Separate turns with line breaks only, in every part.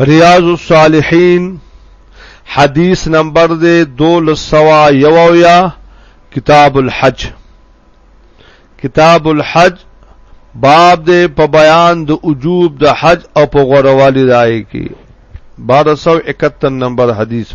ریاض الصالحین حدیث نمبر دے دول سوا یو یا کتاب الحج کتاب الحج باب دے په بیان د وجوب د حج او په غوړوالي راي کې 1271 نمبر حدیث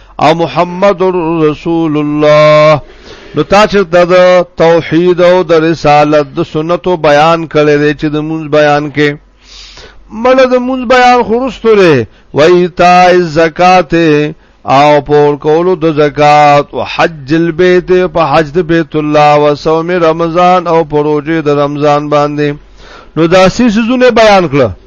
او محمد رسول الله نو تا چې د توحید او د رسالت د سنتو بیان کړي دي چې د مونږ بیان کې مړ د مونږ بیان خورستو لري وای تا زکات او پور کولو د زکات او حج البيت په حج د بیت الله او صوم رمضان او پروژه د رمضان باندې نو دا سې سيزونه بیان کړه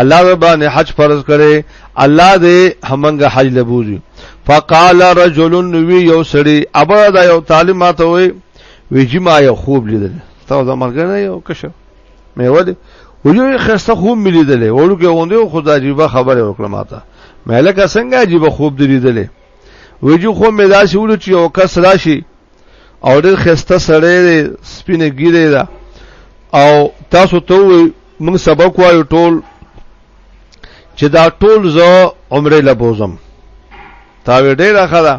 الله به باندې حج فرض کړي الله دې همنګ حج لبوزي فقال رجل نوی یو سړی ابا دا یو طالب ماته وي ویجی ما یو خوب لیدل تا دا مرګ نه یو کشه مې ودی ویو خسته خوب مې لیدل ورګه اوندې خدا عجیب خبره وکړه ماته مې لکه څنګه عجیب خوب دې لیدل ویجو خو مې داسې ولو چې یو کس راشي او ډېر خسته سړی دی سپینه ګیره ده او تاسو ته موږ سبق وایو ټول چې دا ټول زه عمره لبوزم تا وی ډېره خدا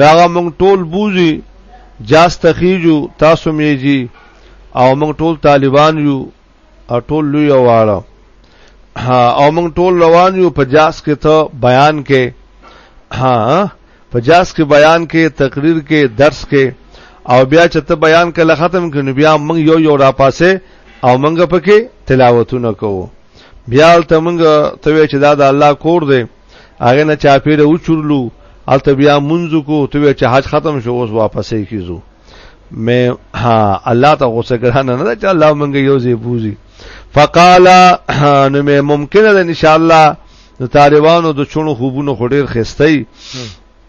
راغه موږ ټول بوزي جاس تخیجو تاسو میږي او موږ ټول طالبان یو او ټول لوی واړه او موږ ټول روان یو په جاس کې ته بیان کې ها په جاس کې بیان کې تقریر کې درس کې او بیا چې ته بیان کله ختم کړي بیا موږ یو یو را پاسه او موږ پکې تلاوتونه کوو بیا ته موږ ته چې دا د الله کور دی هغه نه چاپیره و چورلو الته بیا منځ کو ته چې حج ختم شو اوس واپسې کیزو مې ها الله ته غوسه ګران نه ده چې الله مونږ یو ځای بوزي فقال نو مې ممکن ده ان شاء الله د طالبانو د چونو خوبونو خډیر خستای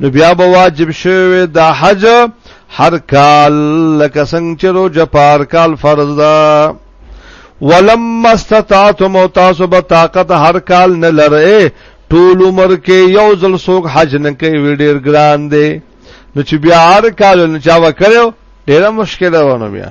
نو بیا به واجب شوی د حج هر کال لکه څنګه چې روزه پار کال فرض ده ولم استطعتم او تاسو به طاقت هر کال نه لرئ ټول عمر کې یو ځل څوک حج نه کوي ویډیر ګران دی نو چې بیا هر کال نه چا وکړو ډیره مشکله ونه بیا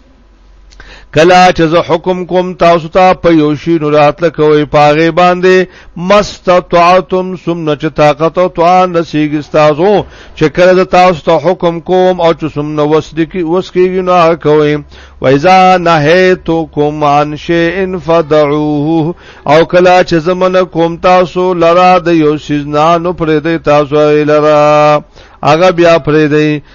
کلا چې زه حکم کوم تاسو ته په یو شی نو راتل کوي پاغه باندې مستطعتم سمنه چې طاقت او توان نسیږي تاسو چې کله زه تاسو ته حکم کوم او چې سمنه وسدکی وسکیږي نو کوي و اذا نهیتکم عن شیء فدعوه او کلا چې زمن کوم تاسو لرا د یو شی نه نو پرې دی تاسو لرا هغه بیا پرې دی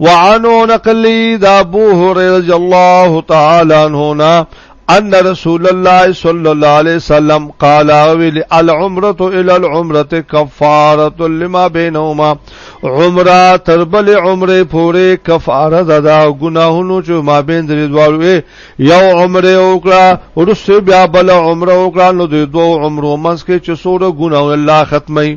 وعنو نقلی دا ابو هريره رضی الله تعالی عنہ ان رسول الله صلی الله علیه وسلم قال ویل العمره الى العمره كفاره لما بينهما عمره تربل عمره پوره کفاره ده دا ګناهونو چې ما بین درې دوالو یو عمره وکړه ورسې بیا بل عمره وکړه نو د دوه عمرو منځ کې چې سوره ګناه الله ختمي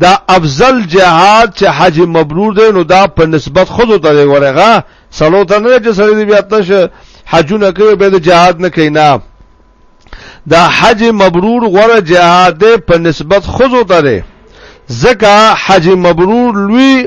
دا افضل جهاد چې حج مبرور دی نو دا په نسبت خود ته دی ورغه سلو ته نه چې سړی دی بیا تش حجونه کوي به د جهاد نه کینا دا حج مبرور غره جهاد په نسبت خود ته دی زکه حج مبرور لوی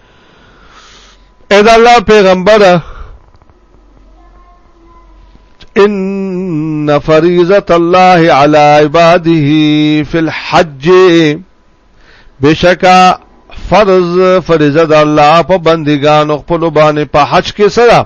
اې دا الله پیغمبر ان فریضه الله علی عباده فی الحج بشکا فرض فریضه د الله په بندگانو خپل باندې په حج کې سره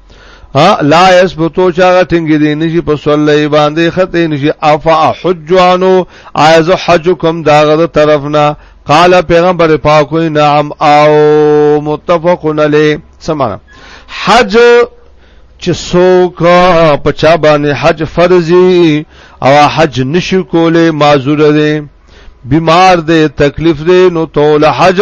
لا یثبتو چاغه ټینګ دي نشي په صلی باندې خطه نشي افا حج عنو عايز حج کوم داغه طرفنا قال پیغمبر پاک نعم او متفقن علی سمانا حج چې څوک په چا باندې حج فرضي او حج نشي کوله معذور دي بیمار دی تکلیف دی نو تول حج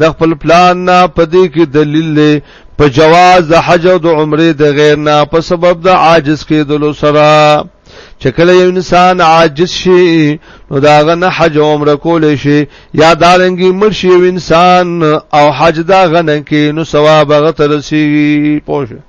د خپل پلان نه پدې کې دلیل دی په جواز د حج او د عمره د غیر نه په سبب د عاجز کېدلو سره چې کله یو انسان عاجز شي نو داغه نه حج او عمره کول شي یا دارنګي مرشي یو انسان او حج دا غنن کې نو ثواب غته رسیږي پوه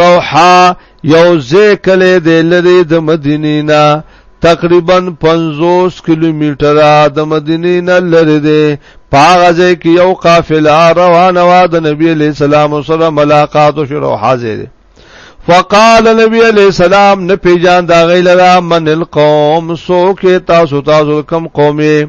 روحا یو ځکه له لری د مدینې نه تقریبا 50 کیلومتر د مدینې نه لری دی پاغه ځکه یو قافله روانه و د نبی علی سلام سره ملاقات شروع حاضر فقال نبی علیہ السلام نه پیجان دا غیلرا من القوم سو کې تاسو تاسو کم قومه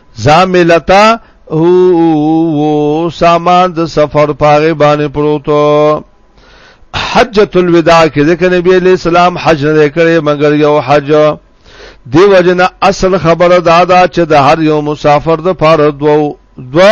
زاملتا هو سامان د سفر پاغه باندې پروتو حجۃ الوداع کې ځکه نبی علیہ السلام حج نه کړي مګر یو حج دی وجنه اصل خبره دا دا چې د هر یو مسافر د فار دوو دو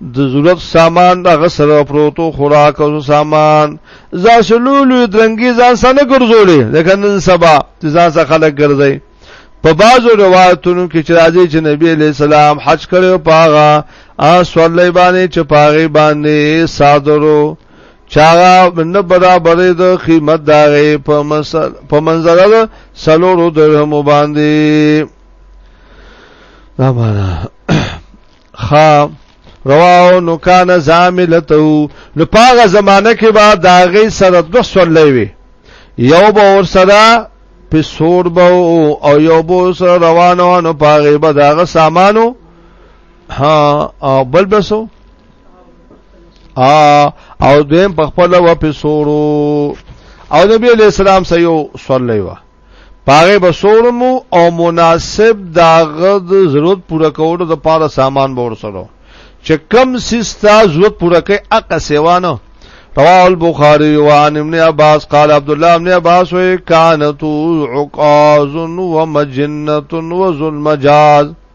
د ضرورت سامان د غسر پروتو خوراک او سامان ځا شلولو درنګي ځان سره ګرځولې لکه نن سبا چې ځان سره خلک ګرځي په بعضو روایتونو کې چې راځي چې نبی علی السلام حج کړو پاغه ا صلی باندې چې پاغه باندې صادرو چاغه نه برابرې د قیمت داغه په مسل په منظر سلورو درهم باندې دا معنا خا رواو نو کان زاملتو نو پاغه زمانہ کې با داغه سره دو سولې وي یو به ور سره په سور به او یو به سره روانو نو پاغه به داغه سامانو ها او بل بسو ا او دیم په خپل و په سورو او نبی علیہ السلام سيو صلی الله پاره به سورمو او مناسب داغه ضرورت پوره کولو د پاره سامان به ورسره چې کم سستا ضرورت پوره کوي اقا سیوانه رواه البخاري وعن ابن عباس قال عبد الله ابن عباس وكانت عقاز ومجنه وظلم جاز